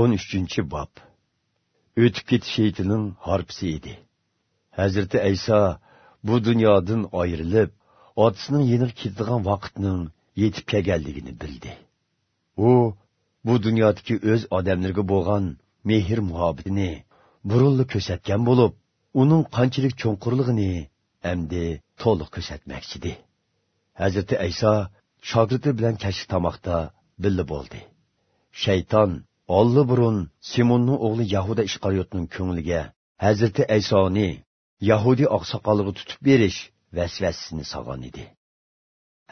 13 bob o'tib ketish sheytining harpisi edi. Hazrati ayso bu dunyodan ayrılıp otasining yeniga ketadigan vaqtning yetib kelganligini bildi. U bu dunyodagi o'z odamlarga bo'lgan mehr muhabbatini burunli ko'rsatgan bo'lib uning qanchalik cho'nqurligini endi to'liq ko'rsatmoqchidi hazrati ayso shogirdi bilan kashf tomoqda billi bo'ldi shayton olli burun simonning o'g'li yahuda ishqariyotning ko'ngliga hazrati aysoni yahudiy oqsoqoliga tutib berish vasvasasini solgan edi.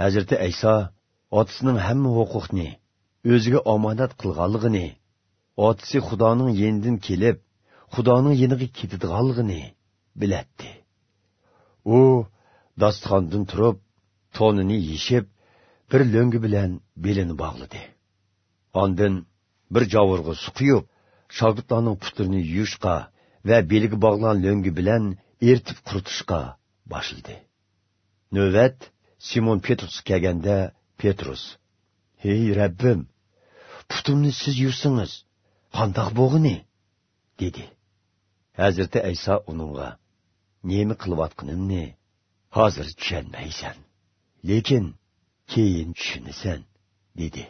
Hazrati ayso otasining hamma huquqni o'ziga omonat qilganligini otasi xudoning yenidan kelib xudoning yeniga ketadiganligini bilatdi. U dasturxondan turib to'nini yeshib bir lo'ngi bilan belini bog'ladi. Ondin bir javurga suqiyib quyib shogirdlarning putrini yuyishga va belgi bog'lan lo'ngi bilan eritib quritishga boshladi. Navbat simon petrus kelganda petrus hey rabbim putimni siz yursingiz qandoq bo'g'ini? dedi. Hazrati ayso uningga nima qilayotganimni hozir tushunmaysan lekin keyin tushunasan dedi.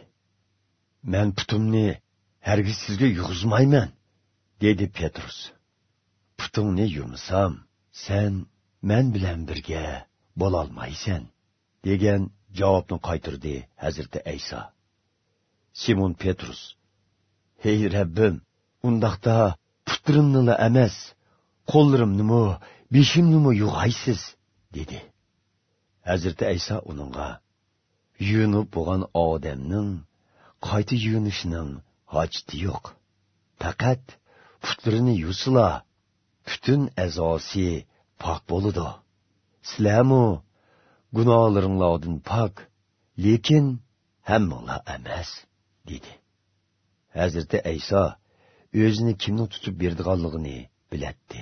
Man putimni hargiz sizga yug'izmayman dedi petrus. Putingni yumsam sen men bilan birga bo'lolmaysan degan javobni qaytirdi hazrati ayso simon petrus hey rabbim undaqda putrimnila emas qo'llarimnimi beshimnimi yug'aysiz dedi. Hazrati ayso uningga yuvinib bo'lgan odamning qayta yuvinishning hojati yo'q. Faqat putlarini yuvsila butun a'zosi pok bo'ludi. Sizlarmu gunohlaringlardan pok lekin hammanglar emas dedi. Hazrati ayso o'zini kimni tutib berdiganligini bilatdi.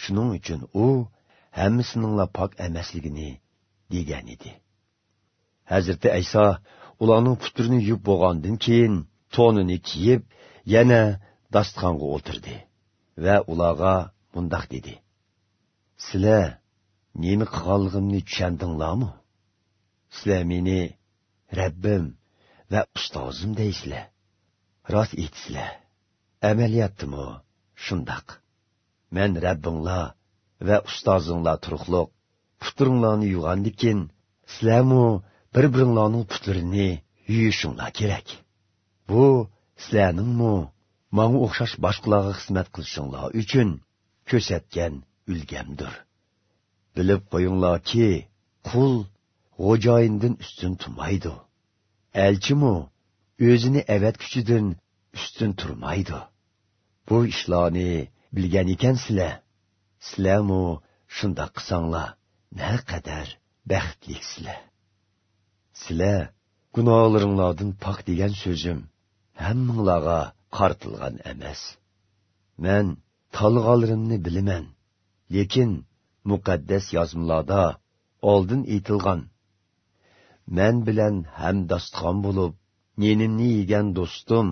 Shuning uchun u hammasininglar pok emasligini degan edi. Hazrati ayso ularning putrini yuvib bo'lgandan keyin to'nini kiyib yana dasturxonga o'tirdi va ularga mundoq dedi. Sizlar meni qilganligimni tushundinglarmi? Sizlar meni rabbim va ustozim deysizlar. Rost aytsizlar amaliyotdimi shundoq. Men rabbinglar va ustozinglar turuqliq puturinglarni yuvgandikin sizlarmu bir biringlarning putlarini yuyishinglar kerak? Bu sizlarningmi? Manga o'xshash boshqalarga xizmat qilishinglar uchun ko'rsatgan ulgamdir. Bilib qo'yinglarki qul g'o'joyindan ustun turmaydi. Elchimu o'zini avatkuchidan ustun turmaydi. Bu ishlarni bilgan ekansizlar. Sizlarmu shundoq qilsanglar naqadar baxtliksizlar. Sizlar gunohlaringlardan pok degan so'zim hammanglarga qartilgan emas. Man talg'alarimni bilaman lekin muqaddas yozmalarda oldin aytilgan man bilan ham dostxon bo'lib nenimni yegan do'stim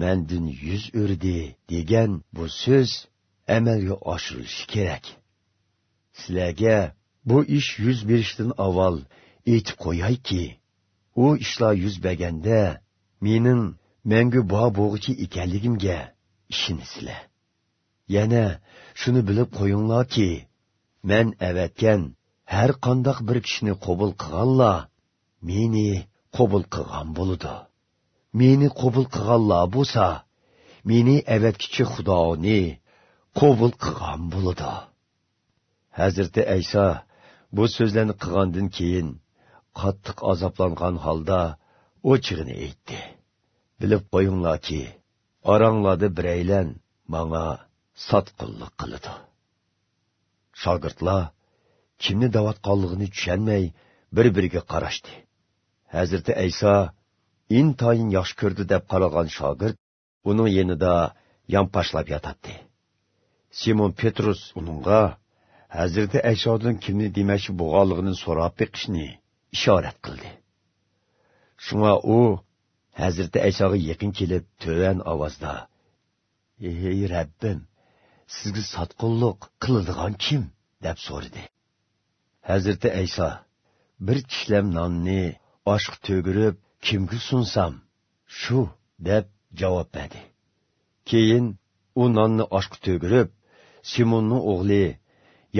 mandin yuz o'rdi degan bu so'z amalga oshirilishi kerak. Sizlarga bu ish yuz berishdan avval aytib qo'yayki u ishlar yuz berganda mening mangu bo bo'g'ichi ekanligimga ishonisizlar yana shuni bilib qo'yinglarki man avatgan har qandoq bir kishini qabul qilganlar meni qabul qilgan bo'ludi meni qabul qilganlar bo'lsa meni avatkichi xudoni qabul qilgan bo'ludi hazrati ayso bu so'zlarni qilgandan keyin qattiq azoblangan holda o'chig'ini aytdi bilib qo'yinglarki oranglarda biraylan manga sotqinlik qiladi. Shogirdlar kimni davatqonligini tushunmay bir biriga qarashdi. Hazrati ayso intoyin yaxshi ko'rdi deb qaragan shogird uning yenida yonpashlab yotadi. Simon petrus uningga hazrati aysodan kimni demakchi bo'lganligini so'rab biqishni ishorat qildi. Shunga u hazrati aysoga yaqin kelib to'van ovozda ey rabbim sizga sotqinlik qiladigan kim? deb so'radi. Hazrati ayso bir kishlam nonni oshq to'girib kimga sunsam shu deb javob berdi. Keyin u nonni oshq to'girib simonning o'g'li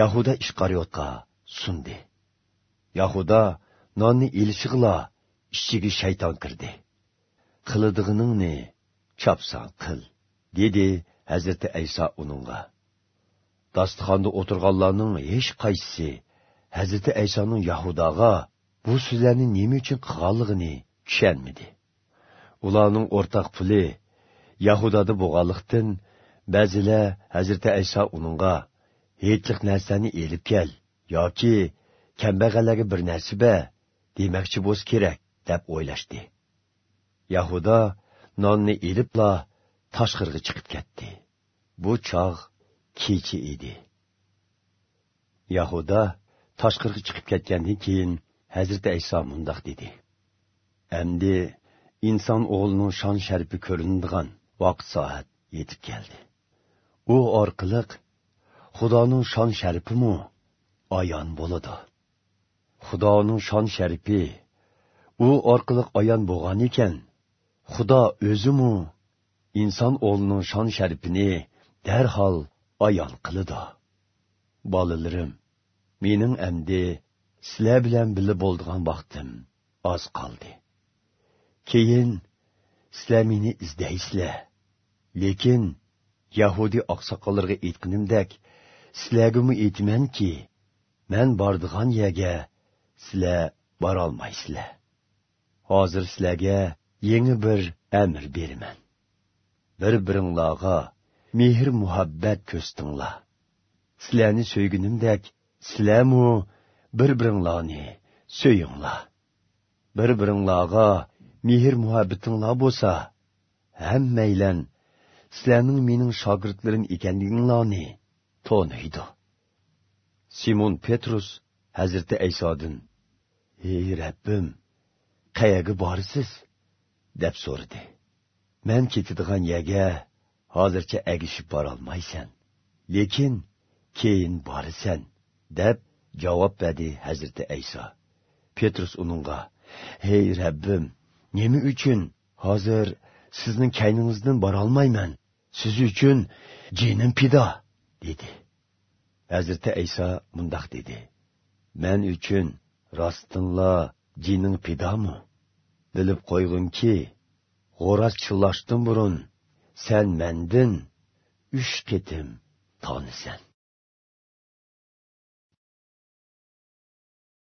yahuda ishqariyotga sundi. Yahuda nonni ilishig'la ichiga shayton kirdi. Qilidig'iningni chopsan qil dedi hazrati ayso uningga dasturxonda o'tirganlarning hech qaysisi hazrati aysoning yahudaga bu so'zlarni nima uchun qilganligini tushunmadi. Ularning o'rtaq puli yahudada bo'lganlikdan ba'zilar hazrati ayso uningga hechliq narsani elib kel yoki kambag'allarga bir narsa ber demoqchi bo'lsa kerak deb o'ylashdi. Yahuda nonni ilibla tashqirga chiqib ketdi. Bu chog' kechi edi. Yahuda tashqirga chiqib ketgandan keyin hazrati ayso mundoq dedi. Endi inson o'g'lining shon sharifi ko'rinadigan vaqt soat yetib keldi. U orqali xudoning shon sharifimu ayon bo'ladi. Xudoning shon sharifi u orqali ayon bo'lgan ekan xudo o'zimu inson o'g'lining shon sharifini darhol ayon qiladi. Bolalarim mening amdi sizlar bilan birga bo'ldigan vaqtim oz qoldi. Keyin sizlar meni izdaysizlar lekin yahudiy oqsoqollarga aytganimdek sizlargami aytmanki man bordigan yerga sizlar borolmaysizlar. Hozir sizlarga yangi bir əmr beraman bir biringlarga mehr muhabbat ko'stinglar sizlarni so'ygunimdek sizlarmu bir biringlarni so'yinglar bir biringlarga mehr muhabbatinglar bo'lsa hammanglar sizlarning mening shogirdlarim ekanliginglarni to'niydi simon petrus hazrati aysodin ey rabbim qayerga borisiz deb so'radi. Man ketadigan yerga hozircha agishib borolmaysan lekin keyin borasan deb javob berdi hazrati ayso petrus uningga hey rabbim nima uchun hozir sizning kayningizdan borolmayman? Siz uchun jinim pido dedi. Hazrati ayso mundoq dedi. Man uchun rostinla jining pidomi? Bilib qo'yg'inki g'o'raz chillashdan burun sen mendin uch ketim tonisan.